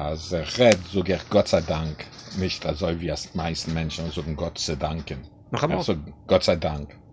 Also er sogar Gott sei Dank. Nicht also wie es meisten Menschen sagen Gott sei Danken. Noch einmal? Also Gott sei Dank.